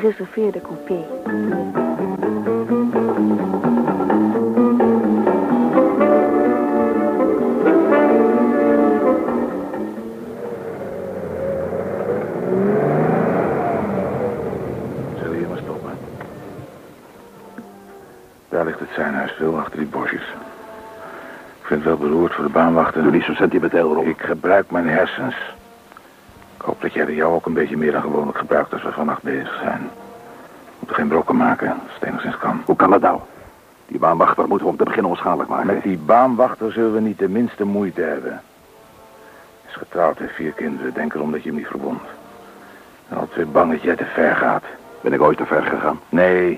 gereserveerde coupé. Zullen we hier maar stoppen? Daar ligt het zijnhuis, veel achter die bosjes. Ik vind het wel beroerd voor de baanwachter. Doe niet zo sentimenteel, Rob. Ik gebruik mijn hersens. Jou ook een beetje meer dan gewoonlijk gebruikt als we vannacht bezig zijn. We moeten geen brokken maken, als het enigszins kan. Hoe kan dat nou? Die baanwachter moeten we om te beginnen onschadelijk maken. Met die baanwachter zullen we niet de minste moeite hebben. Hij is getrouwd, heeft vier kinderen. Denk erom dat je hem niet verbond. Altijd bang dat jij te ver gaat. Ben ik ooit te ver gegaan? Nee,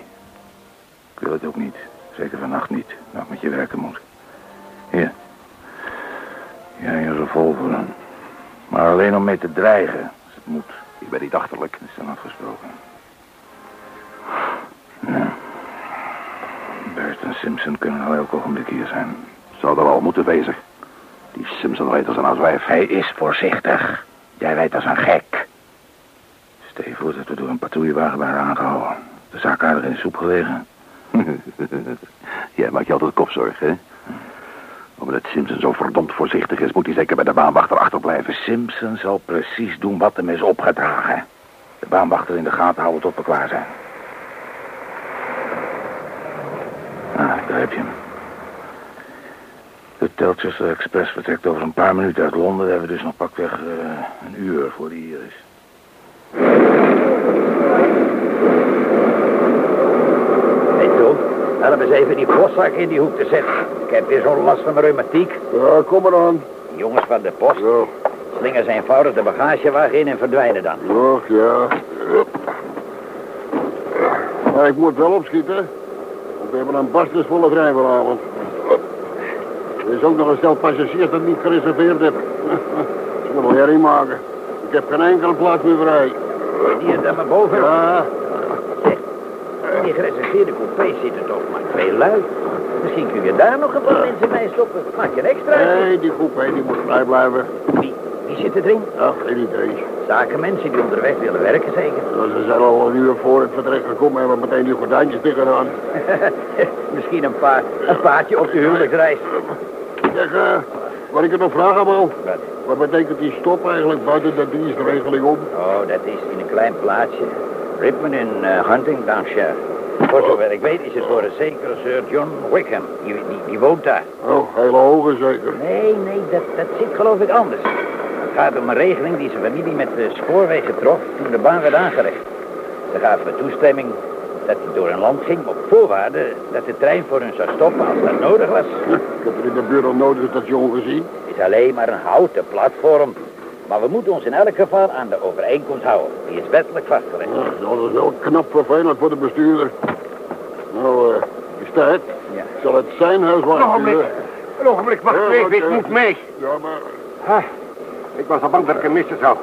ik wil het ook niet. Zeker vannacht niet, nou ik met je werken moet. Hier. Jij een revolver. Maar alleen om mee te dreigen, moet. Ik ben niet achterlijk. Dat is dan afgesproken. Ja. Bert en Simpson kunnen al elk ogenblik hier zijn. Zou er al moeten wezen. Die Simpson rijdt als een oud Hij is voorzichtig. Jij rijdt als een gek. Stel je voor dat we door een patrouillewagen waren aangehouden. De zaak aardig in de soep gelegen. Jij maakt je altijd kopzorg, hè? Omdat Simpson zo verdomd voorzichtig is, moet hij zeker bij de baanwachter achterblijven. Simpson zal precies doen wat hem is opgedragen. De baanwachter in de gaten houden tot we klaar zijn. Ah, daar heb je hem. De Telchester Express vertrekt over een paar minuten uit Londen. We hebben dus nog pakweg uh, een uur voor die hier is. Hey, Tom, help eens even die postzak in die hoek te zetten. Ik heb weer zo'n last van mijn reumatiek. Ja, kom maar aan. Die jongens van de post Ja, slingen ze eenvoudig de bagagewagen in en verdwijnen dan. ja, ja. Ja, ik moet wel opschieten. Want we hebben een barstensvolle trein vanavond. Er is ook nog een stel passagiers dat niet gereserveerd heb. Ze wil herrie maken. Ik heb geen enkele plaats meer vrij. Die daar maar boven. Ja, Zeg, in die gereserveerde coupé zitten toch maar twee lui. Misschien kun je daar nog een paar mensen bij stoppen. Maak je een extra. nee, die groep hè, die moet vrij blijven. Wie, wie zit erin? Ja, geen idee. Zakenmensen die onderweg willen werken zeker. Ze zijn al een uur voor het vertrek gekomen en hebben meteen die gordijntjes dicht gedaan. Misschien een, paar, een paardje op de huwelijksreis. Zeg, eh, wat ik er nog vragen wou. Wat? Wat betekent die stop eigenlijk buiten de dienstregeling om? Oh, dat is in een klein plaatsje. Ripman in uh, Huntingdonshire. Voor zover ik weet is het voor een zekere Sir John Wickham. Die, die, die woont daar. Oh, hele hoge zeker. Nee, nee, dat, dat zit geloof ik anders. Het gaat om een regeling die zijn familie met de spoorwegen trof toen de baan werd aangelegd. Ze gaven toestemming dat hij door een land ging op voorwaarde dat de trein voor hun zou stoppen als dat nodig was. Ik heb er in de bureau nodig station gezien. Het is alleen maar een houten platform. Maar we moeten ons in elk geval aan de overeenkomst houden. Die is wettelijk vastgelegd. Ja, dat is wel knap vervelend voor de bestuurder. Nou, eh, is tijd. Ja. Ik zal het zijn huis Een ogenblik. Een ogenblik, wacht Ja, even, wat, ik eh, moet mee. Ja, maar... Ha, ik was al bang dat ik hem missen zou.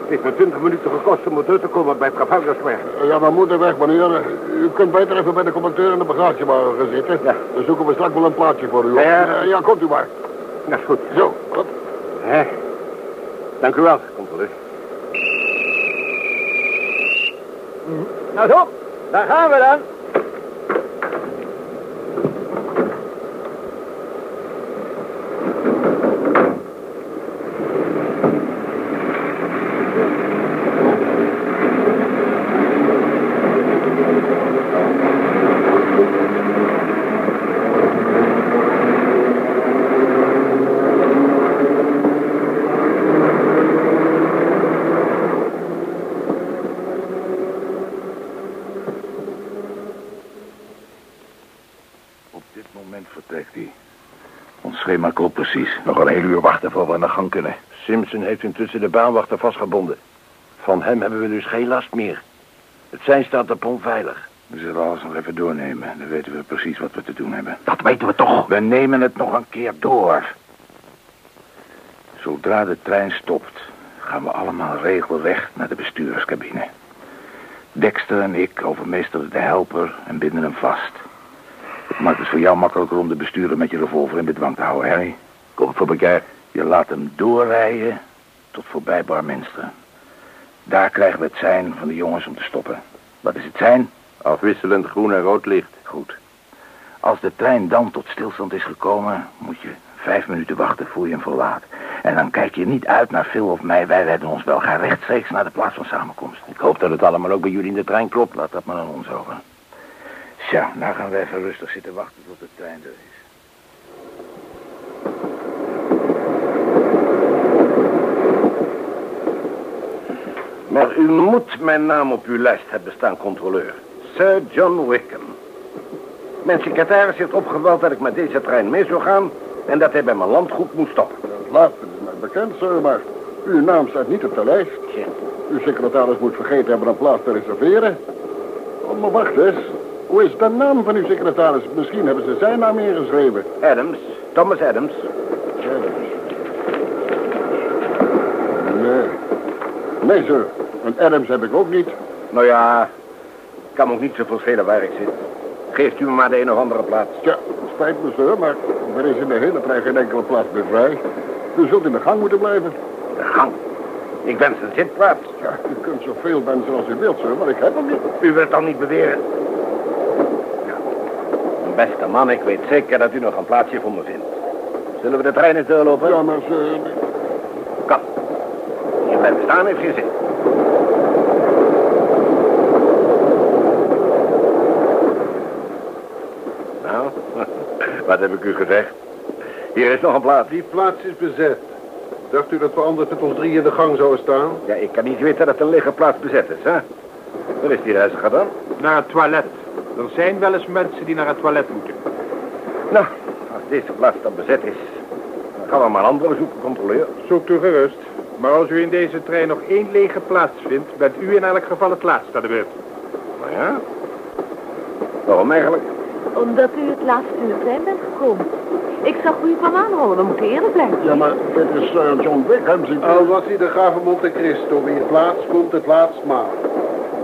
Het heeft me twintig minuten gekost om terug te komen bij Trafalgar Square. eh, Ja, we moeten weg, meneer. U kunt beter even bij de commentator in de bagagewagen gaan zitten. Ja. Dan zoeken we straks wel een plaatsje voor u. Ja, ja. Ja komt u maar. Dat is goed. Zo, wat? Dank u wel, controleur. Nou zo, daar gaan we dan. Op dit moment vertrekt hij. Ons schema klopt precies. Nog een heel uur wachten voor we aan de gang kunnen. Simpson heeft intussen de baanwachter vastgebonden. Van hem hebben we dus geen last meer. Het zijn staat op onveilig. We zullen alles nog even doornemen. Dan weten we precies wat we te doen hebben. Dat weten we toch. We nemen het nog een keer door. Zodra de trein stopt, gaan we allemaal regelrecht naar de bestuurscabine. Dexter en ik overmeesteren de helper en binden hem vast. Het maakt het voor jou makkelijker om de bestuurder met je revolver in bedwang te houden, Harry. Kom voor elkaar. Je laat hem doorrijden tot voorbij Barminster. Daar krijgen we het zijn van de jongens om te stoppen. Wat is het zijn? Afwisselend groen en rood licht. Goed. Als de trein dan tot stilstand is gekomen, moet je vijf minuten wachten voor je hem verlaat. En dan kijk je niet uit naar Phil of mij. Wij redden ons wel. Ga rechtstreeks naar de plaats van samenkomst. Ik hoop dat het allemaal ook bij jullie in de trein klopt. Laat dat maar aan ons over. Tja, nou gaan wij even rustig zitten wachten tot de trein er is. Maar u moet mijn naam op uw lijst hebben staan, controleur. Sir John Wickham. Mijn secretaris heeft opgebeld dat ik met deze trein mee zou gaan... en dat hij bij mijn landgoed moet stoppen. Het laatste is mij bekend, sir, maar uw naam staat niet op de lijst. Uw secretaris moet vergeten hebben een plaats te reserveren. Oh, maar wacht eens. Hoe is de naam van uw secretaris? Misschien hebben ze zijn naam ingeschreven. Adams, Thomas Adams. Nee. Nee, sir. Een Adams heb ik ook niet. Nou ja, het kan me ook niet zoveel schelen waar ik zit. Geeft u me maar de een of andere plaats. Tja, spijt me, sir, maar er is in de hele trein geen enkele plaats meer vrij. U zult in de gang moeten blijven. De gang. Ik wens een zitplaats. Ja, u kunt zoveel wensen als u wilt, sir, maar ik heb hem niet. U wilt dan niet beweren? Ja. Mijn beste man, ik weet zeker dat u nog een plaatsje voor me vindt. Zullen we de trein eens doorlopen? Ja, maar sir... Kom. Blijft staan heeft geen zin. Nou, wat heb ik u gezegd? Hier is nog een plaats. Die plaats is bezet. Dacht u dat we anders met ons drie in de gang zouden staan? Ja, ik kan niet weten dat een lege plaats bezet is, hè? Waar is die reiziger dan? Naar het toilet. Er zijn wel eens mensen die naar het toilet moeten. Nou, als deze plaats dan bezet is, dan gaan we maar een andere zoeken, controleur. Zoekt u gerust. Maar als u in deze trein nog één lege plaats vindt, bent u in elk geval het laatst aan de beurt. Nou ja? Waarom eigenlijk? Omdat u het laatst in de trein bent gekomen. Ik zag u van aanhouden, we moeten eerlijk blijven. Ja, maar dit is Sir John Wickham, ziet u. Al was hij de graven Monte Cristo, wie het laatst komt, het laatst maar.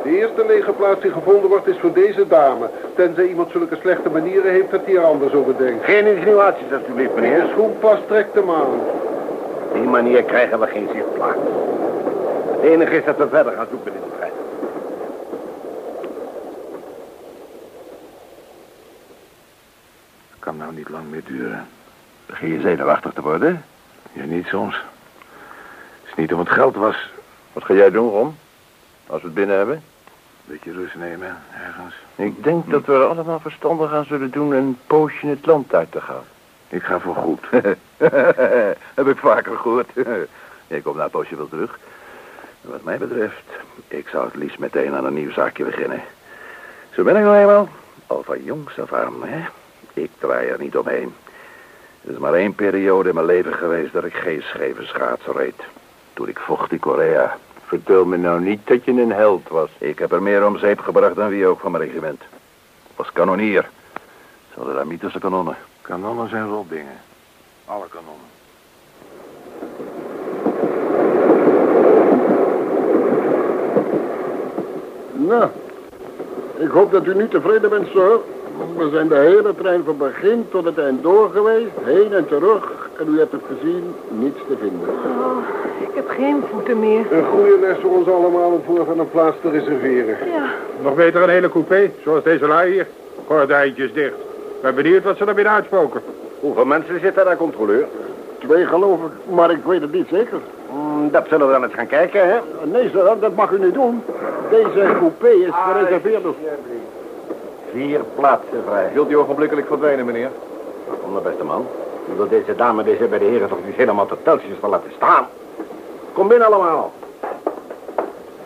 De eerste lege plaats die gevonden wordt is voor deze dame. Tenzij iemand zulke slechte manieren heeft dat hij er anders over denkt. Geen insinuaties, alsjeblieft, Meneer meneer. Schoenpas trekt hem aan. Op die manier krijgen we geen zitplaats. Het enige is dat we verder gaan zoeken in de trein. Kan nou niet lang meer duren. Begin je zenuwachtig te worden? Ja, niet soms. Als het niet om het geld was, Wat ga jij doen, Ron? Als we het binnen hebben? een beetje rust nemen, ergens. Ik denk dat we er allemaal verstandig aan zullen doen een poosje het land uit te gaan. Ik ga voor goed. Heb ik vaker gehoord. ik kom na een poosje wel terug. Wat mij betreft, ik zou het liefst meteen aan een nieuw zaakje beginnen. Zo ben ik nou eenmaal. Al van jongs af aan, hè. Ik draai er niet omheen. Er is maar één periode in mijn leven geweest dat ik geen scheve schaats reed. Toen ik vocht in Korea. Vertel me nou niet dat je een held was. Ik heb er meer om zeep gebracht dan wie ook van mijn regiment. Was kanonier. Ze hadden daar mythische kanonnen. Kanonnen zijn rotdingen. Alle kanonnen. Nou, ik hoop dat u nu tevreden bent, sir. We zijn de hele trein van begin tot het eind door geweest, heen en terug. En u hebt het gezien, niets te vinden. Oh, ik heb geen voeten meer. Een goede les voor ons allemaal om voor van een plaats te reserveren. Ja, Nog beter een hele coupé, zoals deze lui hier. Gordijntjes dicht. Ben benieuwd wat ze er binnen uitspoken. Hoeveel mensen zitten daar, controleur? Twee geloof ik, maar ik weet het niet zeker. Hmm, dat zullen we dan eens gaan kijken, hè? Nee, sir, dat mag u niet doen. Deze coupé is gereserveerd. door- Vier plaatsen vrij. Wilt u ogenblikkelijk verdwijnen, meneer? Kom, de beste man. Wilt deze dame deze bij de heren toch niet helemaal tot teltjes van laten staan? Kom binnen allemaal.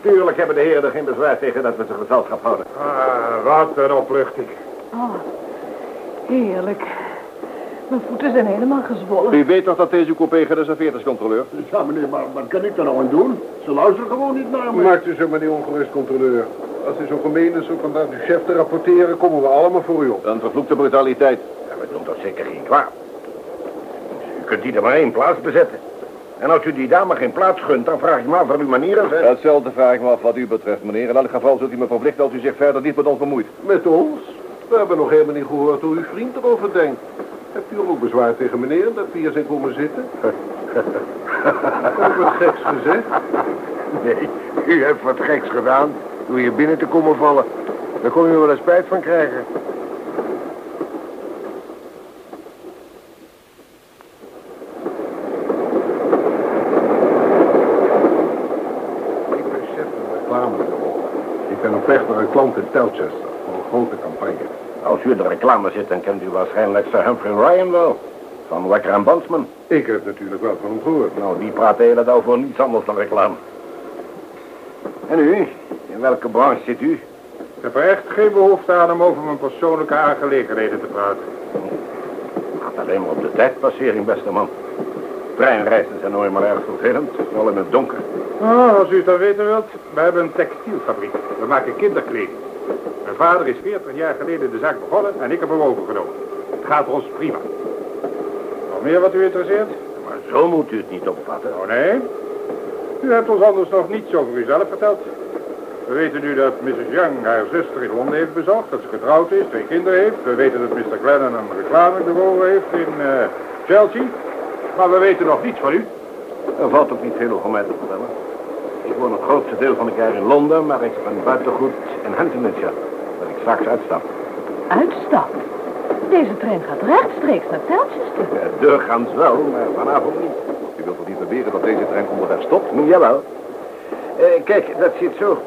Tuurlijk hebben de heren er geen bezwaar tegen dat we ze gezelschap houden. Ah, wat een opluchting. oh, heerlijk. Mijn voeten zijn helemaal gezwollen. U weet toch dat deze coupé gereserveerd is, controleur? Ja, meneer, maar wat kan ik er nou aan doen? Ze luisteren gewoon niet naar me. Maakt u zo maar niet ongerust, controleur. Als u zo gemeen is om vandaag uw chef te rapporteren, komen we allemaal voor u op. Een vervloekte brutaliteit. Ja, we doen toch zeker geen kwaad. U kunt hier maar één plaats bezetten. En als u die dame geen plaats gunt, dan vraag ik me af wat uw manieren zijn. Hetzelfde vraag ik me af wat u betreft, meneer. In elk geval zult u me verplichten als u zich verder niet met ons bemoeit. Met ons? We hebben nog helemaal niet gehoord hoe uw vriend erover denkt. Hebt u ook bezwaar tegen meneer dat we hier zijn komen zitten? Heb ik wat geks gezegd? Nee, u hebt wat geks gedaan. door hier binnen te komen vallen. Daar kon je wel eens spijt van krijgen. Ik ben chef van reclamebureau. Ik ben op weg naar een klant in Telchester voor een grote campagne. Als u in de reclame zit, dan kent u waarschijnlijk Sir Humphrey Ryan wel. Van Wekker en Bandsman. Ik heb natuurlijk wel van hem gehoord. Nou, die praat de hele dag over niets anders dan reclame. En u? In welke branche zit u? Ik heb er echt geen behoefte aan om over mijn persoonlijke aangelegenheden te praten. Gaat alleen maar op de tijdpassering, beste man. Treinreizen zijn nooit maar erg vervelend, vooral in het donker. Oh, als u het dan weten wilt, we hebben een textielfabriek. We maken kinderkleding. Mijn vader is 40 jaar geleden de zaak begonnen en ik heb hem overgenomen. Het gaat ons prima. Nog meer wat u interesseert? Maar zo moet u het niet opvatten. Oh nee? U hebt ons anders nog niets over uzelf verteld. We weten nu dat Mrs. Young haar zuster in Londen heeft bezocht, dat ze getrouwd is, twee kinderen heeft. We weten dat Mr. Glennon een reclamebureau heeft in eh, Chelsea. Maar we weten nog niets van u. Er valt ook niet veel over mij te vertellen. Ik woon het grootste deel van het jaar in Londen, maar ik ben buitengoed in Huntingdonshire, waar ik straks uitstap. Uitstap? Deze trein gaat rechtstreeks naar Telchester. Ja, doorgaans wel, maar vanavond niet. U wilt toch niet beweren dat deze trein onderweg stopt? Hm, Jawel. Eh, kijk, dat zit zo.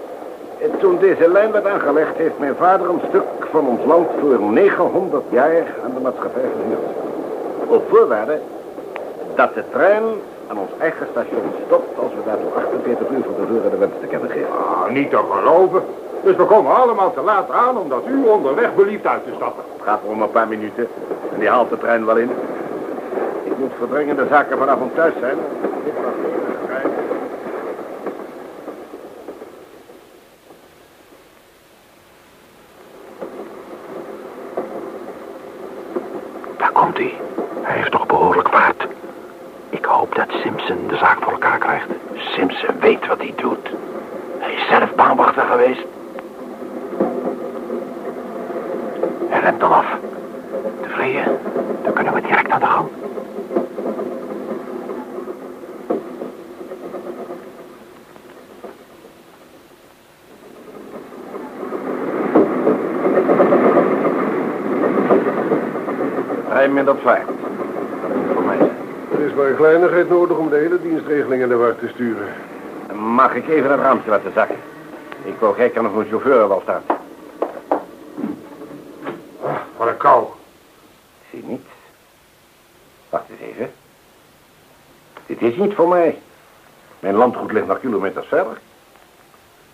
Eh, Toen deze lijn werd aangelegd, heeft mijn vader een stuk van ons land voor 900 jaar aan de maatschappij gehuurd. Op voorwaarde dat de trein aan ons eigen station stopt als we daartoe 48 uur van tevoren de wens te kennen geven. Ah, niet te geloven. Dus we komen allemaal te laat aan omdat u onderweg belieft uit te stappen. Het gaat maar om een paar minuten en die haalt de trein wel in. Ik moet voor dringende zaken vanavond thuis zijn. Daar komt hij. Hij heeft nog behoorlijk vaart. Hoop dat Simpson de zaak voor elkaar krijgt. Simpson weet wat hij doet. Hij is zelf baanwachter geweest. Hij remt al af. Tevreden? Dan kunnen we direct aan de gang. Rij minder zwaar. Dat moet voor mij zijn. Er is maar een kleinigheid nodig om de hele dienstregeling in de war te sturen. Mag ik even het raampje laten zakken? Ik wil kijken of mijn chauffeur wel staat. Wat een kou. Zie niets. Wacht eens even. Dit is niet voor mij. Mijn landgoed ligt nog kilometers verder.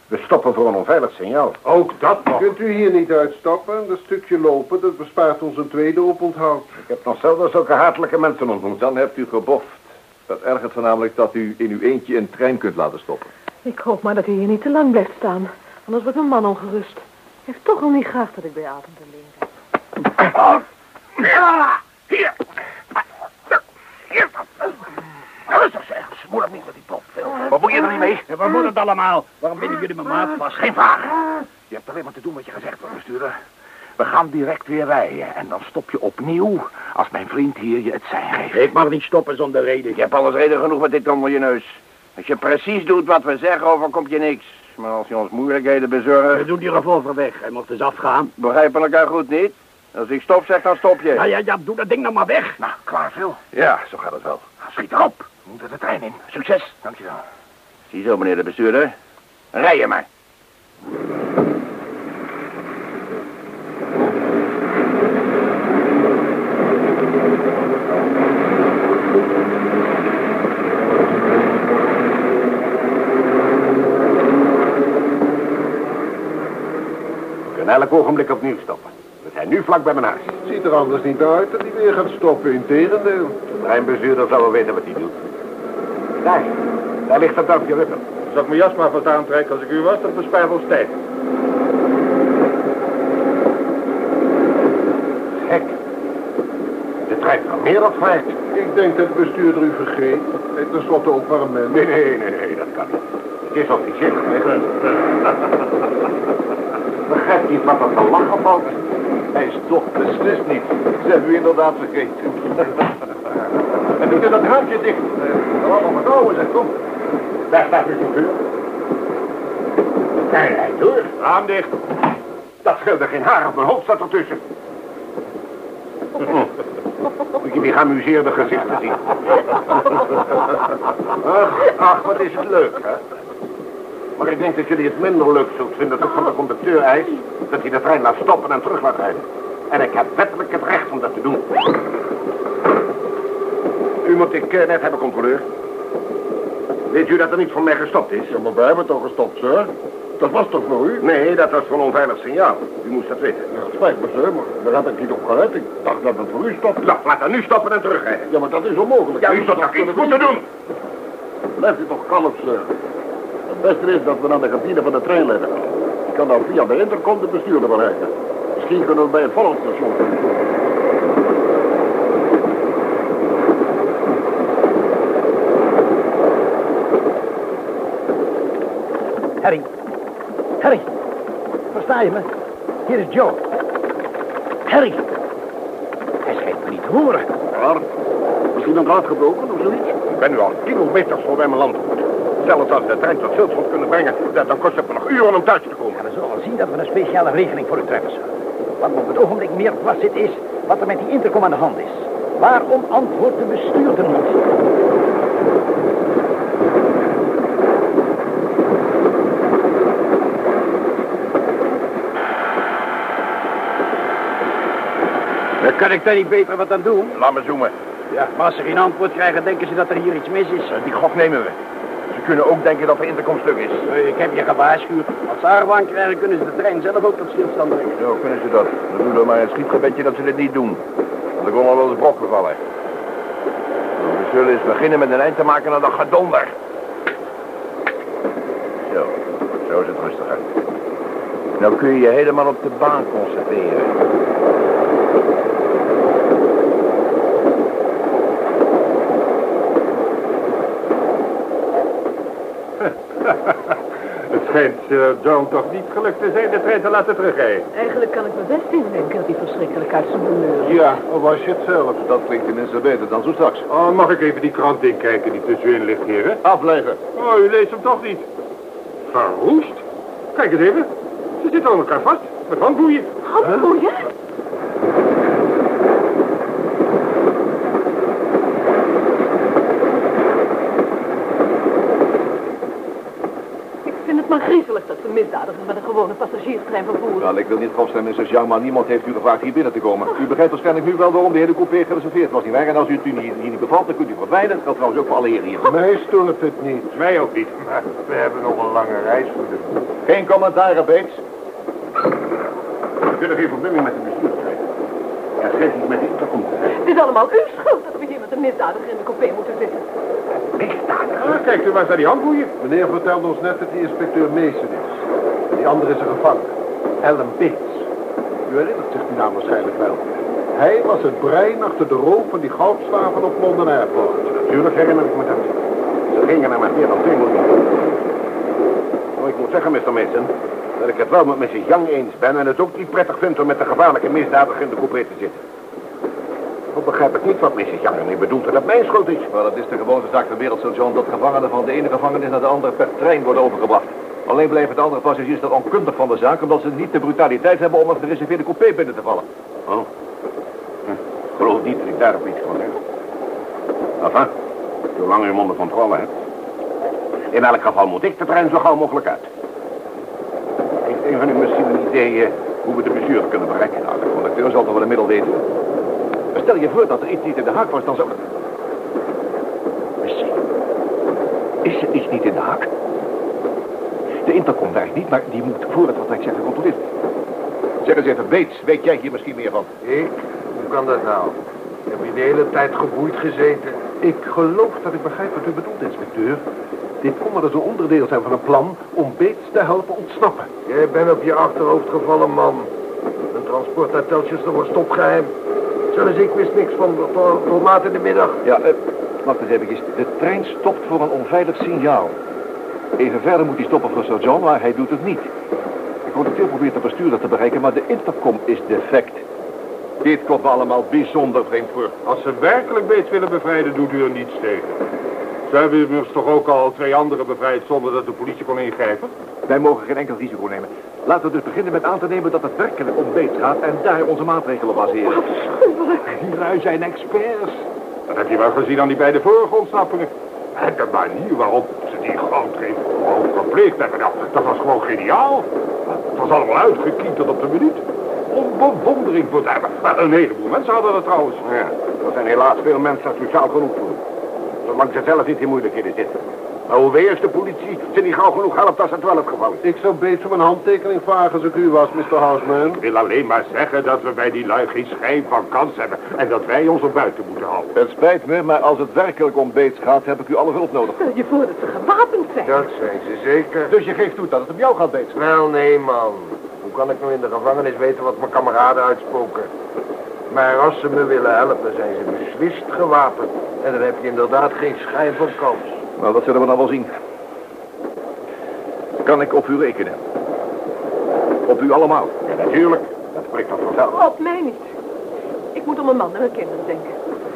We stoppen voor een onveilig signaal. Ook dat nog. Kunt u hier niet uitstappen? Dat stukje lopen, dat bespaart ons een tweede oponthoud. Ik heb nog zelden zulke hartelijke mensen ontmoet. Dan hebt u geboft. Dat ergert voornamelijk dat u in uw eentje een trein kunt laten stoppen. Ik hoop maar dat hij hier niet te lang blijft staan. Anders wordt mijn man ongerust. Hij heeft toch al niet graag dat ik bij Adem te linker. Hier. Hier. Rustig zeg. Smoel hem niet met die pop. Je er niet mee? Wat moet het allemaal? Waarom binden jullie mijn maat vast? Geen vragen. Je hebt alleen maar te doen wat je gezegd wordt, bestuurder. We gaan direct weer rijden. En dan stop je opnieuw als mijn vriend hier je het zijn geeft. Ik mag niet stoppen zonder reden. Je hebt alles reden genoeg met dit onder je neus. Als je precies doet wat we zeggen, overkomt je niks. Maar als je ons moeilijkheden We bezorgt... doen die revolver weg. Hij mocht eens afgaan. Begrijpen elkaar goed niet? Als ik stop zeg, dan stop je. Ja, ja, ja, doe dat ding nou maar weg. Nou, klaar, Phil. Ja, zo gaat het wel. Schiet erop. We moeten de trein in. Succes. Dankjewel. Ziezo, meneer de bestuurder. Rij je maar. We kunnen elk ogenblik opnieuw stoppen. We zijn nu vlak bij mijn huis. Ziet er anders niet uit dat hij weer gaat stoppen, integendeel. De treinbestuurder zal wel weten wat hij doet. Daar, daar ligt dat duimpje Ruppen. Zal ik mijn jas maar wat aantrekken als ik u was? Dat bespaart ons tijd. Gek. De trein van meer op vaart. Ik denk dat de bestuurder u vergeet. Heeft tenslotte ook maar een mens. Nee, nee, nee, nee, dat kan niet. Het is officieel geweest. Begrijpt niet wat dat te lachen valt? Hij is toch beslist niet. Ze hebben u inderdaad vergeten. En doet u dat raampje dicht. Was nog wat oude, zeg, kom. Daar staat uw chauffeur. Hij rijdt door. Raam dicht. Dat scheelde geen haar op mijn hoofd zat ertussen. Moet je die geamuseerde gezichten zien. Ach, ach, wat is het leuk, hè? Maar ik denk dat jullie het minder leuk zult vinden dat ik van de conducteur eis dat hij de trein laat stoppen en terug laat rijden. En ik heb wettelijk het recht om dat te doen. U moet ik eh, net hebben, controleur. Weet u dat er niet voor mij gestopt is? Ja, maar wij hebben toch gestopt, sir? Dat was toch voor u? Nee, dat was voor een onveilig signaal. U moest dat weten. Ja, spijt me, sir, maar daar heb ik niet op gelet. Ik dacht dat het voor u stopte. Nou, laat dan nu stoppen en terugrijden. Ja, maar dat is onmogelijk. Ja, u zult toch iets moeten doen? Blijft u toch kalm, sir. Het beste is dat we naar de cabine van de trein leggen. Ik kan dan via de intercom de bestuurder bereiken. Misschien kunnen we bij het volgstation. Harry. Harry. Me? Hier is Joe. Harry. Hij schijnt me niet te horen. Waar? Misschien een draad gebroken of zoiets? Ik ben nu al kilometers voorbij mijn land. Zelfs als we de trein tot Ziltschot kunnen brengen, dan kost het me nog uren om thuis te komen. Ja, we zullen zien dat we een speciale regeling voor u treffen zullen. Wat me op het ogenblik meer dwars zit is wat er met die intercom aan de hand is. Waarom antwoordt de bestuurder niet? Dan kan ik daar niet beter wat aan doen. Laat me zoomen. Ja, maar als ze geen antwoord krijgen, denken ze dat er hier iets mis is. Die gok nemen we. Ze kunnen ook denken dat de intercom stuk is. Eh, Ik heb je gewaarschuwd. Als ze argwaan krijgen, kunnen ze de trein zelf ook tot stilstand brengen. Zo kunnen ze dat. Dan doen we maar een schietgebedje dat ze dit niet doen. Want er komen wel eens brokken vallen. We zullen eens beginnen met een eind te maken aan dat gedonder. Zo, zo is het rustiger. Nou kun je je helemaal op de baan concentreren. Het schijnt uh, John toch niet gelukt te zijn de trein te laten terugrijden. Eigenlijk kan ik me best indenken dat hij verschrikkelijk uit zijn humeur is. Ja, of was je het zelf? Dat klinkt tenminste beter dan zo straks. Oh, mag ik even die krant inkijken die tussen u ligt, heren? Afleggen. Oh, u leest hem toch niet? Verroest? Kijk eens even. Ze zitten aan elkaar vast. Met handboeien. Handboeien vind het maar griezelig dat ze misdadigers met een gewone passagierstrein vervoeren. Wel, ik wil niet grofstaan, Mrs. Young, maar niemand heeft u gevraagd hier binnen te komen. U begrijpt waarschijnlijk nu wel waarom de hele coupé gereserveerd was, nietwaar? En als u het u niet, hier niet bevalt, dan kunt u verdwijnen. Dat geldt trouwens ook voor alle heren hier. Mij stoort het niet. Mij ook niet. Maar we hebben nog een lange reis voor de. Geen commentaar, Bates. We kunnen geen verbinding met de bestuurder krijgen. Er schijnt iets met de intercom te zijn. Het is allemaal uw schuld dat we hier met een misdadiger in de coupé moeten zitten. Ah, kijkt u eens naar die handboeien. Meneer vertelde ons net dat die inspecteur Mason is. Die andere is een gevangen. Alan Bates. U herinnert zich die naam waarschijnlijk wel. Hij was het brein achter de roof van die goudslaven op London Airport. Natuurlijk herinner ik me dat. Ze gingen er met meer dan 2 miljoen. Nou, ik moet zeggen, Mr. Mason, dat ik het wel met Mrs. Young eens ben en het ook niet prettig vind om met de gevaarlijke misdadiger in de coupé te zitten. Ook begrijp ik niet wat Mrs. Young ermee bedoelt en dat mijn schuld is. Maar het is de gewoonste zaak ter wereld, Sir John, dat gevangenen van de ene gevangenis naar de andere per trein worden overgebracht. Alleen blijven de andere passagiers dan onkundig van de zaak, omdat ze niet de brutaliteit hebben om een gereserveerde coupé binnen te vallen. Oh. Hm. Ik geloof niet dat ik daarop iets kan zeggen. Enfin, zolang u hem onder controle hebt. In elk geval moet ik de trein zo gauw mogelijk uit. Heeft een van u misschien een idee eh, hoe we de bestuurder kunnen bereiken? Nou, de conducteur zal toch wel een middel weten. Maar Stel je voor dat er iets niet in de haak was, dan zou... Misschien. Is er iets niet in de haak? De intercom werkt niet, maar die moet voor het vertrek zijn gecontroleerd. Zeg eens even, Bates, weet jij hier misschien meer van? Ik? Hoe kan dat nou? Ik heb hier de hele tijd geboeid gezeten. Ik geloof dat ik begrijp wat u bedoelt, inspecteur. Dit kon maar eens een onderdeel zijn van een plan om Bates te helpen ontsnappen. Jij bent op je achterhoofd gevallen, man. Een transport naar Telchester was topgeheim. Zelfs ik wist niks van voor laat in de middag. Ja, eh, wacht eens even. De trein stopt voor een onveilig signaal. Even verder moet hij stoppen voor Sir John, maar hij doet het niet. De conducteur probeert de bestuurder te bereiken, maar de intercom is defect. Dit komt me allemaal bijzonder vreemd voor. Als ze werkelijk Beets willen bevrijden, doet u er niets tegen. Ze hebben immers toch ook al twee anderen bevrijd zonder dat de politie kon ingrijpen? Wij mogen geen enkel risico nemen. Laten we dus beginnen met aan te nemen dat het werkelijk om gaat en daar onze maatregelen baseren. Afschuwelijk. Jullie zijn experts. Dat heb je wel gezien aan die beide vorige ontsnappingen. En de manier waarop ze die grondgreep gewoon gepleegd hebben, nou, dat was gewoon geniaal. Het was allemaal uitgekieteld op de minuut. Om bewondering voor te hebben. Maar Een heleboel mensen hadden dat trouwens. Ja, er zijn helaas veel mensen daar sociaal genoeg voor. Zolang ze zelf niet in moeilijkheden zitten. Maar hoe weer is de politie ze niet gauw genoeg helpt als het wel het geval is? Ik zou beter om een handtekening vragen als ik u was, Mr. Houseman. Ik wil alleen maar zeggen dat we bij die lui geen schijn van kans hebben. En dat wij ons er buiten moeten houden. Het spijt me, maar als het werkelijk om Bates gaat, heb ik u alle hulp nodig. Stel je voor dat ze gewapend zijn. Dat zijn ze zeker. Dus je geeft toe dat het om jou gaat, Bates. Wel, nee, man. Hoe kan ik nou in de gevangenis weten wat mijn kameraden uitspoken? Maar als ze me willen helpen, zijn ze beslist gewapend. En dan heb je inderdaad geen schijn van kans. Nou, dat zullen we dan wel zien. Kan ik op u rekenen? Op u allemaal. Ja, natuurlijk. Dat spreekt toch vanzelf. Op mij niet. Ik moet om mijn man en mijn kinderen denken.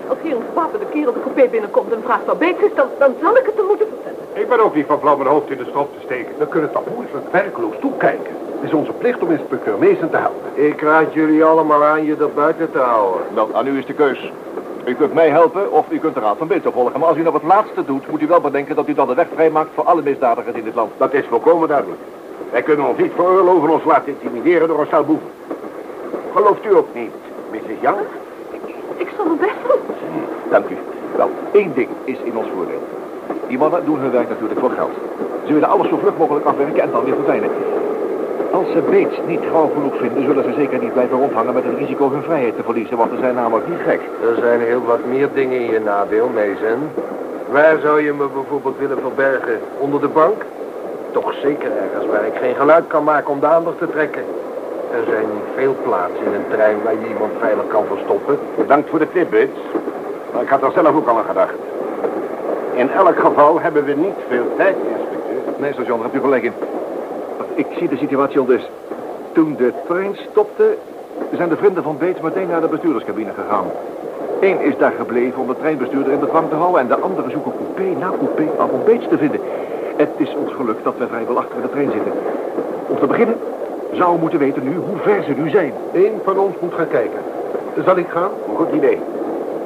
Als hier een gewapende kerel de coupé binnenkomt en vraagt wat Bates is, dan, dan zal ik het hem moeten vertellen. Ik ben ook niet van plan mijn hoofd in de strop te steken. We kunnen toch moeilijk werkloos toekijken. Het is onze plicht om inspecteur Mason te helpen. Ik raad jullie allemaal aan je er buiten te houden. Dan, aan u is de keus. U kunt mij helpen of u kunt de raad van Bates opvolgen. Maar als u nou het laatste doet, moet u wel bedenken dat u dan de weg vrijmaakt voor alle misdadigers in dit land. Dat is volkomen duidelijk. Wij kunnen ons niet veroorloven ons laten intimideren door een stel boeven. Gelooft u ook niet, Mrs. Young? Ik zal mijn best doen. Dank u. Wel, één ding is in ons voordeel. Die mannen doen hun werk natuurlijk voor geld. Ze willen alles zo vlug mogelijk afwerken en dan weer verdwijnen. Als ze Bates niet gauw genoeg vinden, zullen ze zeker niet blijven rondhangen met het risico hun vrijheid te verliezen, want ze zijn namelijk niet gek. Er zijn heel wat meer dingen in je nadeel, Mason. Waar zou je me bijvoorbeeld willen verbergen? Onder de bank? Toch zeker ergens waar ik geen geluid kan maken om de aandacht te trekken. Er zijn niet veel plaatsen in een trein waar je iemand veilig kan verstoppen. Bedankt voor de tip, Bits. Maar ik had er zelf ook al aan gedacht. In elk geval hebben we niet veel tijd, inspecteur. Nee, sergeant, daar hebt u gelijk in. Ik zie de situatie al dus. Toen de trein stopte, zijn de vrienden van Bates meteen naar de bestuurderscabine gegaan. Eén is daar gebleven om de treinbestuurder in bedwang te houden... en de andere zoeken coupé na coupé af om Bates te vinden. Het is ons geluk dat we vrijwel achter de trein zitten. Om te beginnen zouden we moeten weten nu hoe ver ze nu zijn. Eén van ons moet gaan kijken. Zal ik gaan? Een goed idee.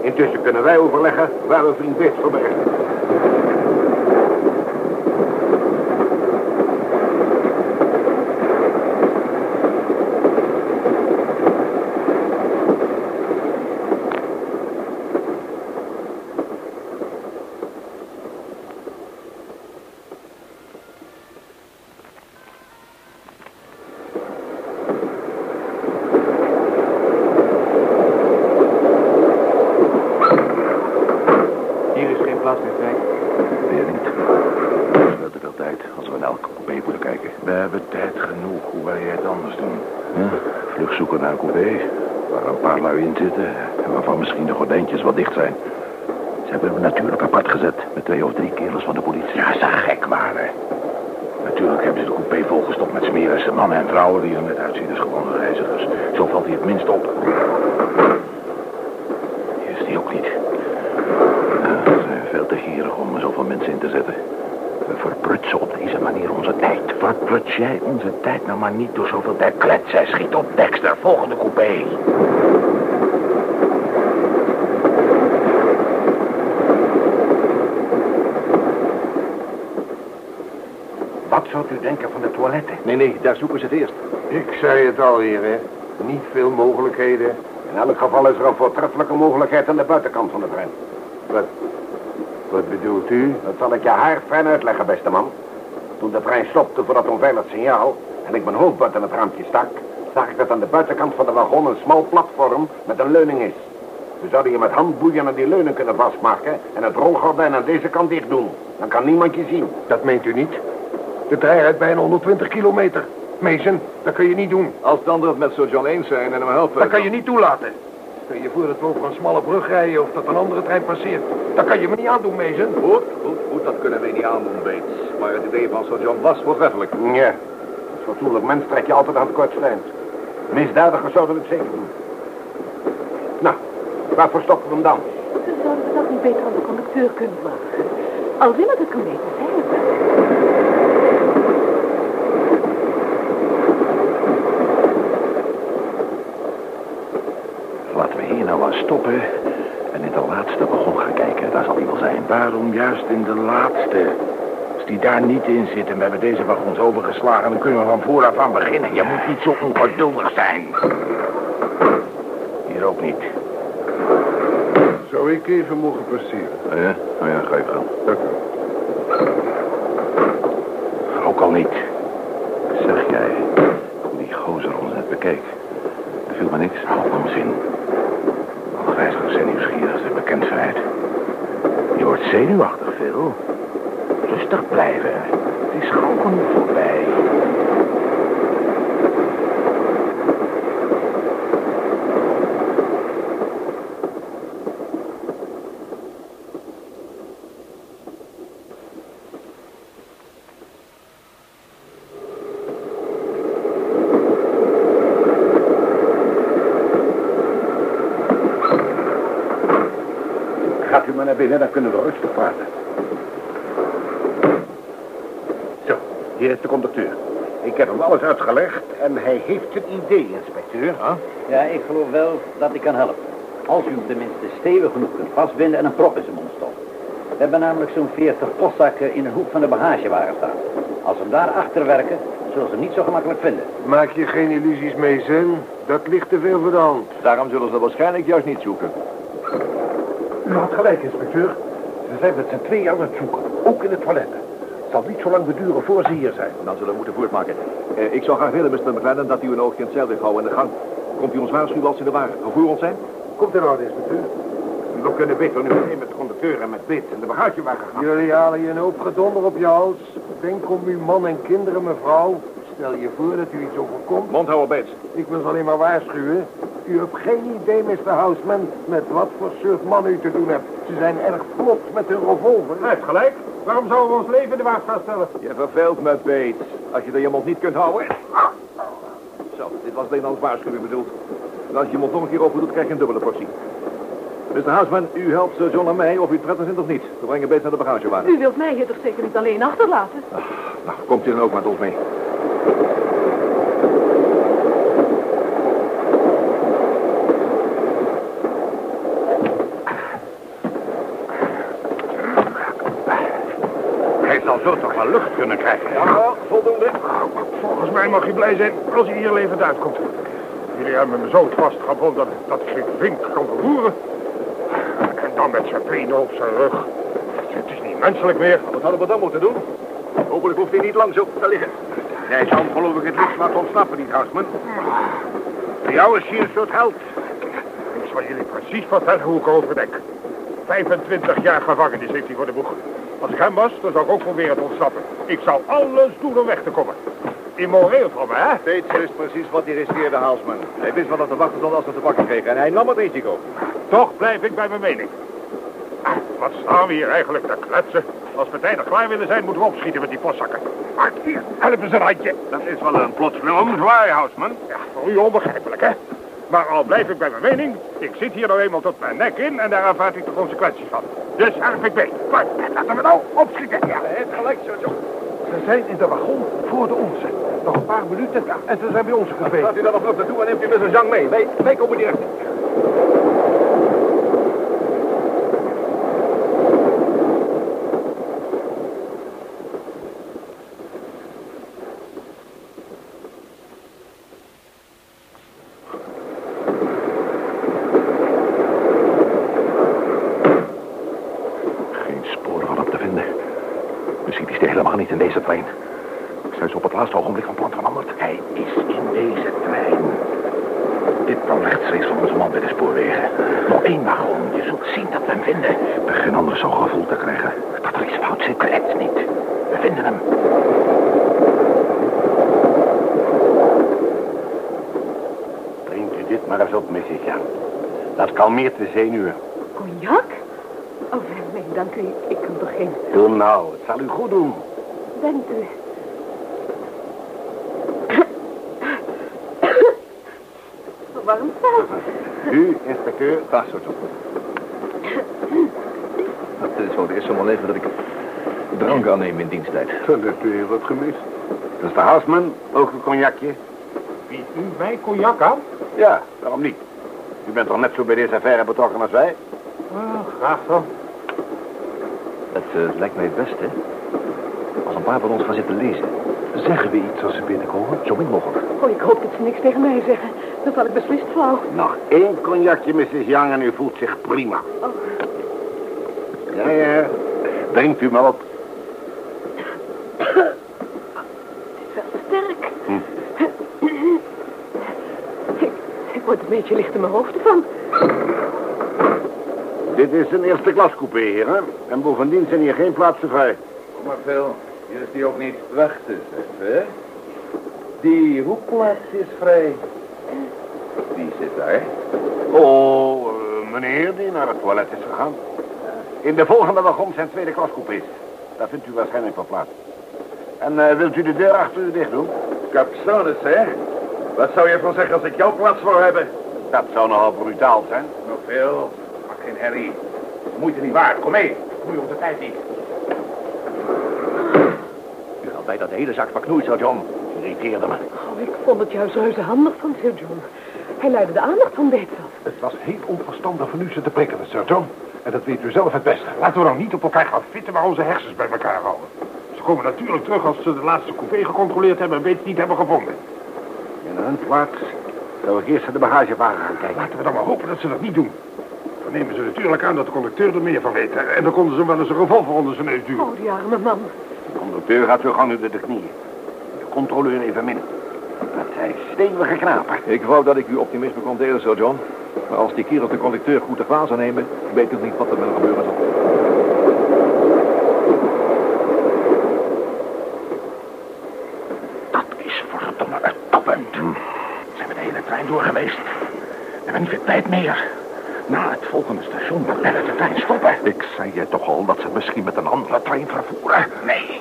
Intussen kunnen wij overleggen waar we vriend Bits verbergen. Plaats meer vrij. Weer niet. Dat is wel te veel tijd als we in elke coupé moeten kijken. We hebben tijd genoeg. Hoe wil jij het anders doen? Huh? Vlug zoeken naar een coupé. Waar een paar lui in zitten. En waarvan misschien de gordijntjes wat dicht zijn. Ze hebben we natuurlijk apart gezet. Met twee of drie kerels van de politie. Ja, ze gek waren. Natuurlijk hebben ze de coupé volgestopt met smerige mannen en vrouwen die er net uitzien als gewone reizigers. Zo valt hij het minst op. Hier is die ook niet. Ja, we om er zoveel mensen in te zetten. We verprutsen op deze manier onze tijd. Verpruts jij onze tijd nou maar niet door zoveel te kletsen. Schiet op, Dexter. Volgende coupé. Wat zou u denken van de toiletten? Nee, nee, daar zoeken ze het eerst. Ik zei het al hier, hè. Niet veel mogelijkheden. In elk geval is er een voortreffelijke mogelijkheid aan de buitenkant van de trein. Wat, wat bedoelt u? Dat zal ik je haar fijn uitleggen, beste man. Toen de trein stopte voor dat onveilig signaal... en ik mijn hoofd buiten het raampje stak... zag ik dat aan de buitenkant van de wagon een smal platform met een leuning is. We zouden je met handboeien aan die leuning kunnen vastmaken... en het rolgordijn aan deze kant dicht doen. Dan kan niemand je zien. Dat meent u niet? De trein rijdt bijna 120 kilometer. Mason, dat kun je niet doen. Als de anderen het met Sir John eens zijn en hem helpen... Dat kan je niet toelaten. Stel je voor dat we over een smalle brug rijden of dat een andere trein passeert. Dat kan je me niet aandoen, Mason. Goed, goed, goed, dat kunnen we niet aandoen, Bates. Maar het idee van Sir John was voortreffelijk. Ja, als fatsoenlijk mens trek je altijd aan het kortste eind. Misdadigers zouden het zeker doen. Nou, waarvoor stoppen we hem dan? Zouden we dat niet beter aan de conducteur kunnen vragen? Als iemand het kan weten, zijn het wel. Laten we hier nou aan stoppen en in de laatste wagon gaan kijken. Daar zal hij wel zijn. Waarom juist in de laatste? Als die daar niet in zit en we hebben deze wagons overgeslagen... dan kunnen we van vooraf aan beginnen. Je moet niet zo ongeduldig zijn. Hier ook niet. Zou ik even mogen passeren? Oh ja? Oh ja, ga even gaan. Dank u. Ook al niet. Zeg jij, hoe die gozer ons net bekeek. Er viel me niks. Oh, onzin. Alle reizigers zijn nieuwsgierig, dat is een bekend feit. Je wordt zenuwachtig, Phil. Rustig blijven. Het is gauw genoeg voorbij. Gaat u maar naar binnen, dan kunnen we rustig praten. Zo, hier is de conducteur. Ik heb hem alles uitgelegd en hij heeft een idee, inspecteur. Ja, ik geloof wel dat ik kan helpen. Als u hem tenminste stevig genoeg kunt vastbinden en een prop in zijn mond stopt. We hebben namelijk zo'n 40 postzakken in een hoek van de bagagewagen staan. Als we hem daar achter werken, zullen ze hem niet zo gemakkelijk vinden. Maak je geen illusies mee, Zen. Dat ligt te veel voor de hand. Daarom zullen ze waarschijnlijk juist niet zoeken. U had gelijk, inspecteur. Ze zijn met z'n tweeën aan het zoeken, ook in het toilet. Het zal niet zo lang beduren voor ze hier zijn. Dan zullen we moeten voortmaken. Eh, ik zou graag willen, Mr. McLennan, dat u een oogje in het zeil houden in de gang. Komt u ons waarschuwen als ze de wagen voor ons zijn? Komt in orde, inspecteur. We kunnen beter nu meteen met de conducteur en met Pitt in de bagagewagen gaan. Jullie halen je een hoop gedonder op je hals. Denk om uw man en kinderen, mevrouw. Stel je voor dat u iets overkomt. Mond houden, Bates. Ik wil ze alleen maar waarschuwen. U hebt geen idee, Mr. Houseman, met wat voor soort man u te doen hebt. Ze zijn erg vlot met hun revolver. Hij heeft gelijk. Waarom zouden we ons leven in de waag gaan stellen? Je verveelt me, Bates. Als je er je mond niet kunt houden. Zo, dit was alleen als waarschuwing bedoeld. En als je je mond nog een keer open doet, krijg je een dubbele portie. Mr. Houseman, u helpt Sir John en mij, of u het prettig vindt of niet. We brengen Bates naar de bagagewagen. U wilt mij hier toch zeker niet alleen achterlaten? Nou, komt u dan ook met ons mee. Hij zal zo toch wel lucht kunnen krijgen. Ja, voldoende. Volgens mij mag je blij zijn als hij hier levend uitkomt. Jullie hebben me zo vastgebonden dat, dat ik geen vink kan vervoeren. En dan met zijn benen op zijn rug. Het is niet menselijk meer. Wat hadden we dan moeten doen? Hopelijk hoeft hij niet lang zo te liggen. Hij zal hem geloof ik het liefst laten ontsnappen, niet, Houseman. Voor jou is hij een soort held. Ik zal jullie precies vertellen hoe ik erover denk. 25 jaar gevangenis heeft hij voor de boeg. Als ik hem was, dan zou ik ook proberen te ontsnappen. Ik zal alles doen om weg te komen. Immoreel van me, hè? Bates wist precies wat hij riskeerde, Houseman. Hij wist wat er te wachten stond als we te pakken kregen. En hij nam het risico. Toch blijf ik bij mijn mening. Wat staan we hier eigenlijk te kletsen? Als we tijdig klaar willen zijn, moeten we opschieten met die postzakken. Maar hier, help eens een handje. Dat is wel een plotseling omzwaai, Houseman. Ja, voor u onbegrijpelijk, hè? Maar al blijf ik bij mijn mening, ik zit hier nou eenmaal tot mijn nek in en daar aanvaard ik de consequenties van. Dus help ik mee. Maar laten we nou opschieten. Ja. Hij heeft gelijk, John. Ze zijn in de wagon voor de onze. Nog een paar minuten en ze zijn bij onze Gaat geweest. u dan nog naartoe en neemt u Mr. Zhang mee. Wij, wij komen direct. Geen spoor van hem te vinden. Misschien is hij helemaal niet in deze trein. Zijn ze op het laatste ogenblik van plan veranderd? Hij is in deze trein. Dit kan rechtstreeks van onze man bij de spoorwegen. Nog één wagon. Je zult zien dat we hem vinden. Ik begin anders zo'n gevoel te krijgen. Dat er iets fout zit, correct niet. We vinden hem. Drink u dit maar eens op, Mrs. Jan. Dat kalmeert de zenuwen. Cognac? Oh, nee, dank u. Ik kan toch geen... Doe nou, het zal u goed doen. Dank u. Waarom staat U, inspecteur, Graag, Sir John. Het is voor het eerst leven dat ik drank aannemen in diensttijd. Dan heeft u wat gemist. Dat is de Hausman, ook een cognacje. Biedt u mij cognac aan? Ja, waarom niet? U bent toch net zo bij deze affaire betrokken als wij? Ah, graag dan. Het eh, lijkt mij het beste. Als een paar van ons gaan zitten lezen. Zeggen we iets als ze binnenkomen? Zo min mogelijk. Oh, ik hoop dat ze niks tegen mij zeggen. Dan val ik beslist flauw. Nog één cognacje, Mrs. Young, en u voelt zich prima. Ja, ja. Drinkt u maar op. Het is wel sterk. Hm. Ik, ik word een beetje licht in mijn hoofd ervan. Dit is een eerste klas coupé, heren. En bovendien zijn hier geen plaatsen vrij. Kom maar, Phil. Hier is die ook niet. Wacht eens even, hè. Die hoekplaats is vrij. Wie zit daar? Oh, eh, meneer die naar het toilet is gegaan. In de volgende wagon zijn tweede klas coupés. Daar vindt u waarschijnlijk wel plaats. En eh, wilt u de deur achter u dicht doen? Capsones, hè? Wat zou je van zeggen als ik jouw plaats voor hebben? Dat zou nogal brutaal zijn. Nog veel. Maak geen herrie. Moeite niet waar. Kom mee. Moei onze tijd niet. U had bijna de hele zaak verknoeid, Sir John. Irriteerde me. Oh, ik vond het juist reuze handig van Sir John. Hij leidde de aandacht van Bates af. Het was heel onverstandig van u ze te prikkelen, Sir John. En dat weet u zelf het beste. Laten we nou niet op elkaar gaan fitten, maar onze hersens bij elkaar houden. Ze komen natuurlijk terug als ze de laatste coupé gecontroleerd hebben en Bates niet hebben gevonden. In hun plaats zou ik eerst naar de bagagewagen gaan kijken. Laten we dan maar hopen dat ze dat niet doen. Dan nemen ze natuurlijk aan dat de conducteur er meer van weet. En dan konden ze hem wel eens een revolver onder zijn neus duwen. Oh, die arme man. De conducteur gaat zo gang onder de knieën. De controleur even min. Dat zijn stevige knapen. Ik wou dat ik uw optimisme kon delen, Sir John. Maar als die kerel de conducteur goed de kwaal zou nemen... weet ik niet wat er met hem gebeuren zal. Dat is verdomme het toppunt. Zijn we de hele trein door geweest? We hebben niet veel tijd meer. Na het volgende station moet net de trein stoppen. Ik zei je toch al dat ze misschien met een andere trein vervoeren. Nee,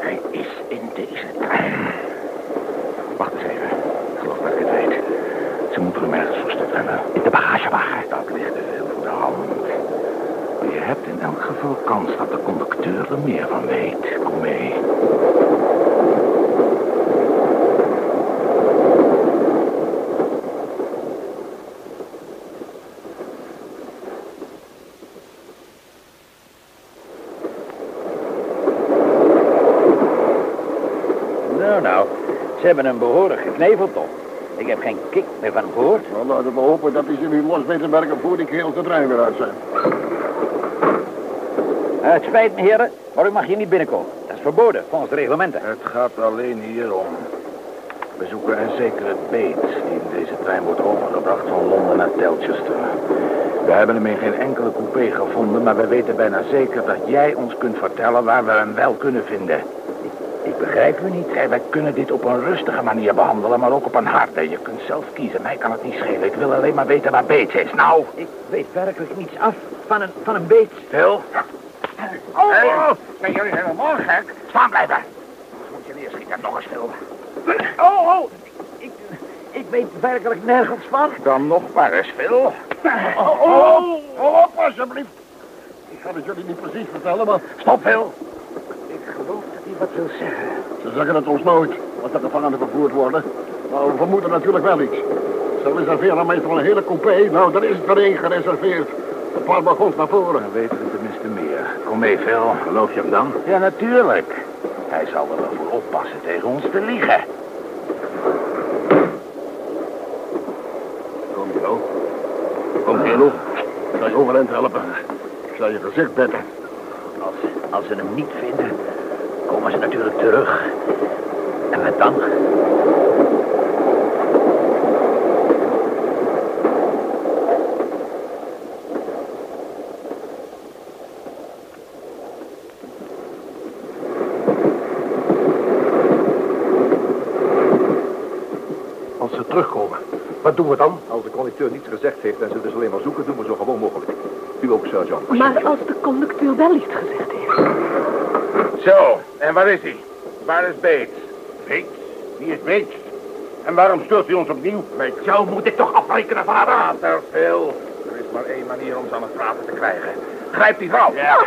hij is in deze trein. Wacht eens even. Ik geloof dat ik het weet. Ze moeten hem ergens verstopt hebben. In de bagagewagen. Dat ligt te veel voor de hand. Maar je hebt in elk geval kans dat de conducteur er meer van weet. Kom mee. Nou, nou. Ze hebben hem behoorlijk gekneveld, toch? Ik heb geen kik meer van gehoord. Nou, laten we hopen dat hij ze nu los weet te werken voor die kerels de trein weer uit zijn. Eh, het spijt me, heren, maar u mag hier niet binnenkomen. Dat is verboden, volgens de reglementen. Het gaat alleen hier om. We zoeken een zekere Bates die in deze trein wordt overgebracht van Londen naar Telchester. We hebben hem in geen enkele coupé gevonden, maar we weten bijna zeker dat jij ons kunt vertellen waar we hem wel kunnen vinden. Ik begrijp u niet. Wij kunnen dit op een rustige manier behandelen, maar ook op een harde. Je kunt zelf kiezen, mij kan het niet schelen. Ik wil alleen maar weten waar Bates is. Nou, Ik weet werkelijk niets af van een, van een Bates. Phil. Oh, oh, zijn jullie helemaal gek? Staan blijven. Moet je neerschieten. Nog eens, Phil. Oh, oh. Ik, ik weet werkelijk nergens van. Dan nog maar eens, Phil. Oh, oh, oh, alsjeblieft. Ik ga het jullie niet precies vertellen, maar Stop, Phil. Ik geloof hij wat wil zeggen. ze zeggen het ons nooit als de gevangenen vervoerd worden. Maar we vermoeden natuurlijk wel iets. Ze reserveren meestal een hele coupé. Nou, dan is het er één gereserveerd. Een paar wagons naar voren. Dan weten we tenminste meer. Kom mee, Phil. Geloof je hem dan? Ja, natuurlijk. Hij zal er wel voor oppassen tegen ons te liegen. Kom, Jo. Kom, kerel. Ik zal je overeind helpen. Ik zal je gezicht betten. Als, als ze hem niet vinden, komen ze natuurlijk terug. En wat dan? Als ze terugkomen, wat doen we dan? Als de conducteur niets gezegd heeft en ze dus alleen maar zoeken... doen we zo gewoon mogelijk. U ook, John. Maar als de conducteur wel iets gezegd heeft. Zo, en waar is hij? Waar is Bates? Bates? Wie is Bates? En waarom stuurt hij ons opnieuw? Met jou moet ik toch afrekenen van haar water, Phil. Er is maar één manier om ze aan het praten te krijgen. Grijp die vrouw. Ja.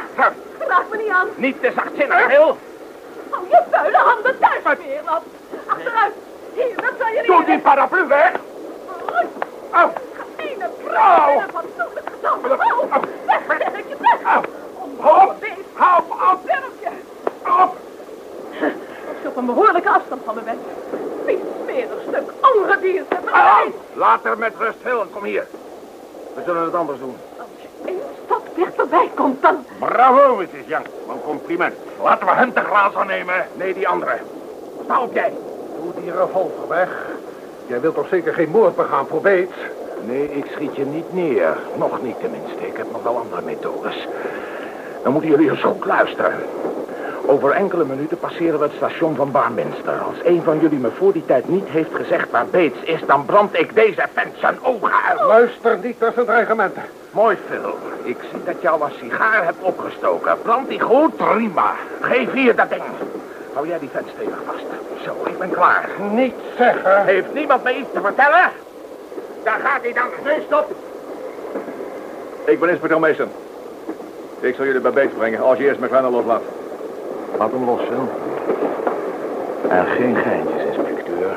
Raak me niet aan. Niet te zachtzinnig, Wil. Hou je vuile handen thuis, Smeerlap. Achteruit. Hier, dat zou je niet... Doe die paraplu weg. Au. Ene vrouw. Hou. Weg, zeg ik je, weg. Hop. Hou op. Werpje. Op. Als je op een behoorlijke afstand van me bent. Vies, smerig stuk ongedierte. Laat er met rust, Wil. Kom hier. We zullen het anders doen. Als je één stap dichterbij komt, dan... Bravo, Mrs. Young. Mijn compliment. Laten we hem te glazen nemen. Nee, die andere. Sta op jij. Doe die revolver weg. Jij wilt toch zeker geen moord begaan voor Bates? Nee, ik schiet je niet neer. Nog niet tenminste. Ik heb nog wel andere methodes. Dan moeten jullie eens goed luisteren. Over enkele minuten passeren we het station van Barminster. Als een van jullie me voor die tijd niet heeft gezegd waar Bates is... dan brand ik deze vent zijn ogen uit. Luister niet naar zijn dreigementen. Mooi, Phil. Ik zie dat je al een sigaar hebt opgestoken. Brand die goed? Prima. Geef hier dat ding. Hou jij die vent stevig vast. Zo, ik ben klaar. Niet zeggen. Heeft niemand me iets te vertellen? Daar gaat hij dan. Nee, stop. Ik ben inspecteur Mason. Ik zal jullie bij Bates brengen als je eerst mijn kleine loslaat. Laat hem los, Phil. En geen geintjes, inspecteur.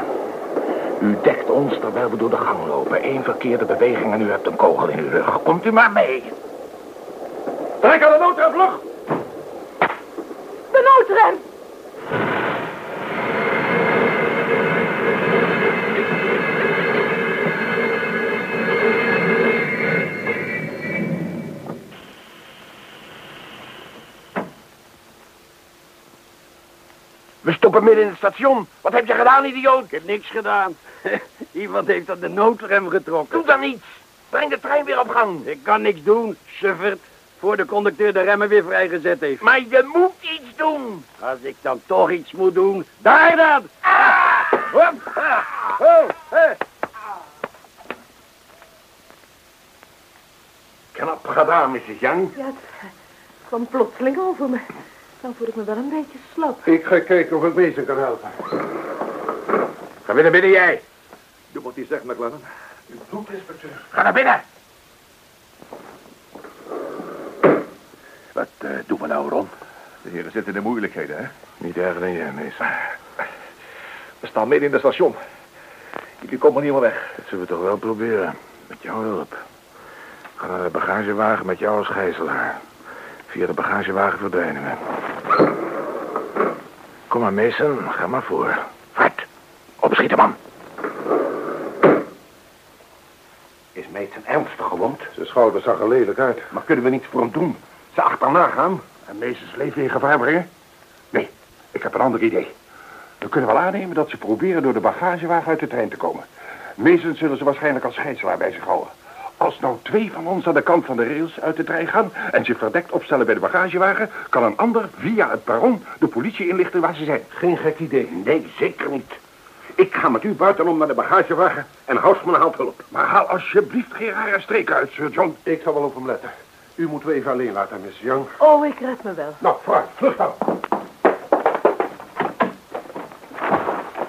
U dekt ons terwijl we door de gang lopen. Eén verkeerde beweging en u hebt een kogel in uw rug. Komt u maar mee. Trek aan de noodrem, vlug! De noodrem. Midden in het station. Wat heb je gedaan, idioot? Ik heb niks gedaan. Iemand heeft aan de noodrem getrokken. Doe dan niets. Breng de trein weer op gang. Ik kan niks doen, suffert. Voor de conducteur de remmen weer vrijgezet heeft. Maar je moet iets doen. Als ik dan toch iets moet doen, daar dan! Ah! Hop. Ah! Oh. Knap gedaan, Mrs. Young. Ja, het kwam plotseling over me. Dan voel ik me wel een beetje slap. Ik ga kijken of ik Mason kan helpen. Ga naar binnen, jij. Doe wat hij zegt, McLennan. U doet, inspecteur. Ga naar binnen. Wat eh, doen we nou, Ron? De heren zitten in de moeilijkheden, hè? Niet erger dan jij, Mason. We staan midden in het station. Jullie komen niet meer weg. Dat zullen we toch wel proberen. Met jouw hulp. Ga naar de bagagewagen met jou als gijzelaar. Via de bagagewagen verdwijnen we. Kom maar, Mason. Ga maar voor. Fred, opschieten, man. Is Mason ernstig gewond? Zijn schouder zag er lelijk uit. Maar kunnen we niets voor hem doen? Ze achterna gaan? En Mason's leven in gevaar brengen? Nee, ik heb een ander idee. We kunnen wel aannemen dat ze proberen door de bagagewagen uit de trein te komen. Mason zullen ze waarschijnlijk als gijzelaar bij zich houden. Als nou twee van ons aan de kant van de rails uit de trein gaan... en zich verdekt opstellen bij de bagagewagen... kan een ander via het perron de politie inlichten waar ze zijn. Geen gek idee. Nee, zeker niet. Ik ga met u buitenom naar de bagagewagen en Houseman haalt hulp. Maar haal alsjeblieft geen rare streken uit, Sir John. Ik zal wel op hem letten. U moet me even alleen laten, Miss Young. Oh, ik red me wel. Nou, vooruit, vlug dan.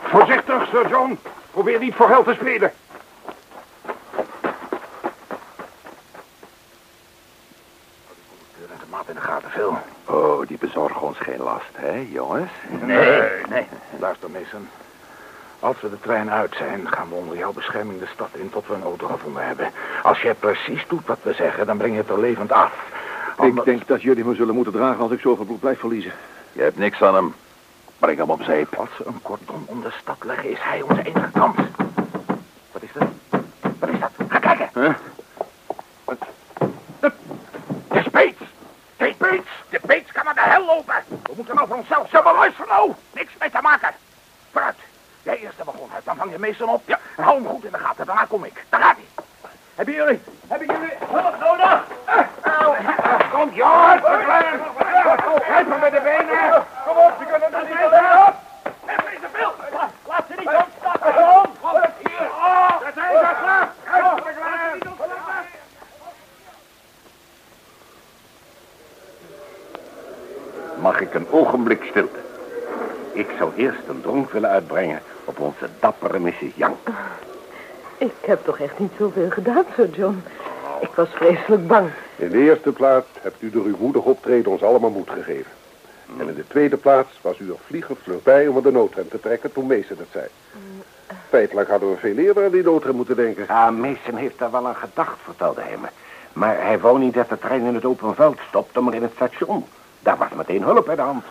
Voorzichtig, Sir John. Probeer niet voor geld te spelen. De maat in de gaten, Phil. Oh, die bezorgen ons geen last, hè, jongens? Nee, nee. Luister, Mason. Als we de trein uit zijn, gaan we onder jouw bescherming de stad in tot we een auto gevonden hebben. Als jij precies doet wat we zeggen, dan breng je het er levend af. Ik denk dat jullie me zullen moeten dragen als ik zoveel bloed blijf verliezen. Je hebt niks aan hem. Breng hem op zeep. Als ze een cordon om de stad leggen, is hij onze enige kans. Wat is dat? Wat is dat? Ga kijken. Huh? De Speets! De Speets! De Speets kan naar de hel lopen! We moeten nou voor onszelf. Zeg maar, luister nou! Niks mee te maken. Vooruit. Jij eerst de meestal op. Ja. En hou hem goed in de gaten, daarna kom ik. Daar gaat hij. Hebben jullie, hebben jullie hulp nodig? Kom, Jord! Help me met de benen! Kom op, je kunt het niet alleen op! Heb deze veel! Laat ze niet ontstappen! Kom! Hier! Daar zijn ze! Uit de klaar! Mag ik een ogenblik stilte? Ik zou eerst een dronk willen uitbrengen op onze dappere Mrs. Young. Ik heb toch echt niet zoveel gedaan, Sir John. Ik was vreselijk bang. In de eerste plaats hebt u door uw moedig optreden ons allemaal moed gegeven. En in de tweede plaats was u er vliegend vlug bij om aan de noodrem te trekken toen Mason het zei. Feitelijk hadden we veel eerder aan die noodrem moeten denken. Ja, Mason heeft daar wel aan gedacht, vertelde hij me. Maar hij wou niet dat de trein in het open veld stopte, maar in het station. Daar was meteen hulp bij de hand.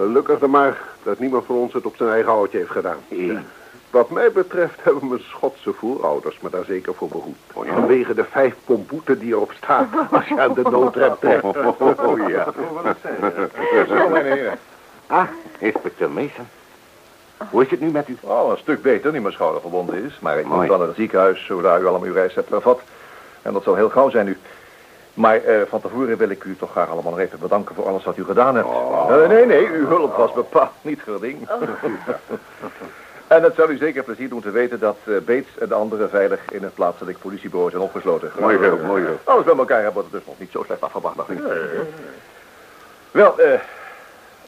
Gelukkig dan maar dat niemand van ons het op zijn eigen houtje heeft gedaan. Wat mij betreft hebben mijn Schotse voorouders me daar zeker voor behoed. Vanwege de vijf pond boete die erop staat als je aan de noodrem trekt. Oh ja. Zo, mijn heren. Ah, inspecteur Mason. Hoe is het nu met u? Oh, een stuk beter, nu mijn schouder verbonden is. Maar ik moet Mooi. wel naar het ziekenhuis, zodra u allemaal uw reis hebt vervat. En dat zal heel gauw zijn nu. Maar eh, van tevoren wil ik u toch graag allemaal nog even bedanken voor alles wat u gedaan hebt. Eh, nee, nee, uw hulp was bepaald niet gering. en het zal u zeker plezier doen te weten dat eh, Bates en de anderen veilig in het plaatselijk politiebureau zijn opgesloten. Mooi mooi zo. Alles bij elkaar hebben we het dus nog niet zo slecht afgebracht, dacht ik. Wel, eh,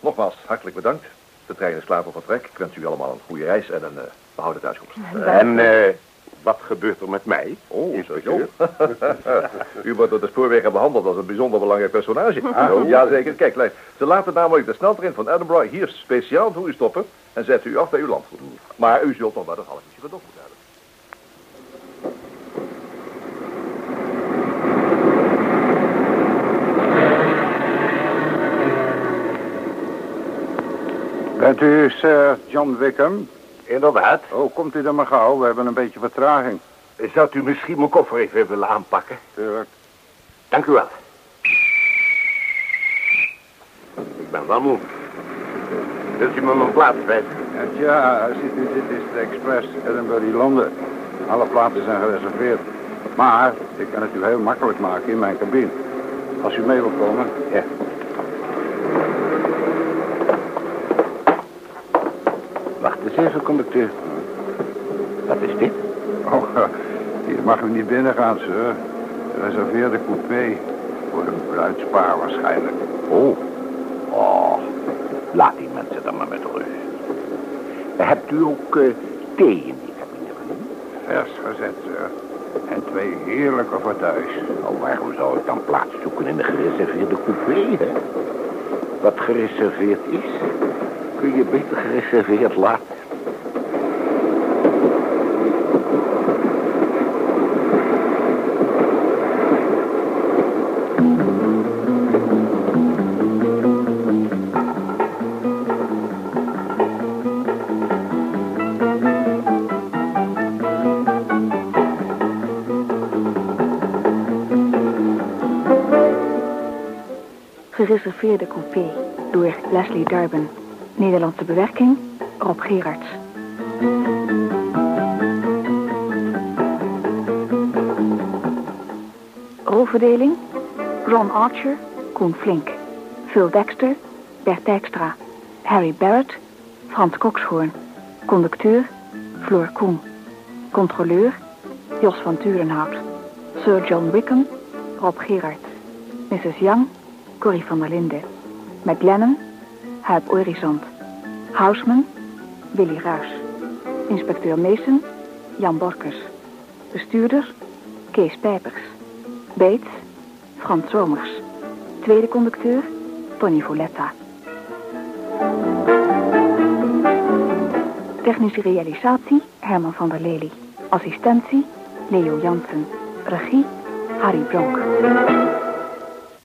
nogmaals, hartelijk bedankt. De trein is klaar voor vertrek. Ik wens u allemaal een goede reis en een eh, behouden thuiskomst. En eh, wat gebeurt er met mij? Oh, inspecteur? U wordt door de spoorwegen behandeld als een bijzonder belangrijk personage. Ah, oh. Jazeker. Kijk, ze laten namelijk de sneltrein van Edinburgh hier speciaal voor u stoppen en zetten u af bij uw landgoed. Maar u zult nog wel een half uurtje verdocht moeten hebben. Bent u Sir John Wickham? Inderdaad. Oh, komt u dan maar gauw. We hebben een beetje vertraging. Zou u misschien mijn koffer even willen aanpakken? Tuurlijk. Dank u wel. Ik ben wel moe. Wilt u me mijn plaats wijzen? En tja, ziet u, dit is de Express Edinburgh Londen. Alle plaatsen zijn gereserveerd. Maar ik kan het u heel makkelijk maken in mijn cabine. Als u mee wilt komen. Ja. Wacht eens even, conducteur. Wat is dit? Oh, hier mag u niet binnengaan, sir. Reserveerde coupé. Voor een bruidspaar waarschijnlijk. Oh. Oh. Laat die mensen dan maar met rust. Hebt u ook eh, thee in die cabine genomen? Vers gezet, sir. En twee heerlijke fauteuils. Oh, waarom zou ik dan plaats zoeken in de gereserveerde coupé, hè? Wat gereserveerd is, kun je beter gereserveerd laten. Gereserveerde coupé door Leslie Darben. Nederlandse bewerking Rob Gerards. Rolverdeling Ron Archer, Koen Flink. Phil Dexter, Bert Dijkstra. Harry Barrett, Frans Kokshoorn. Conducteur Floor Koen. Controleur Jos van Turenhout. Sir John Wickham, Rob Gerard. Mrs. Young, Corrie van der Linden. McLennan, Huip Orizant. Houseman, Willy Ruis. Inspecteur Mason, Jan Borkers. Bestuurder, Kees Pijpers. Bates, Frans Somers. Tweede conducteur, Tony Voletta. Technische realisatie, Herman van der Lely. Assistentie, Leo Jansen. Regie, Harry Bronk.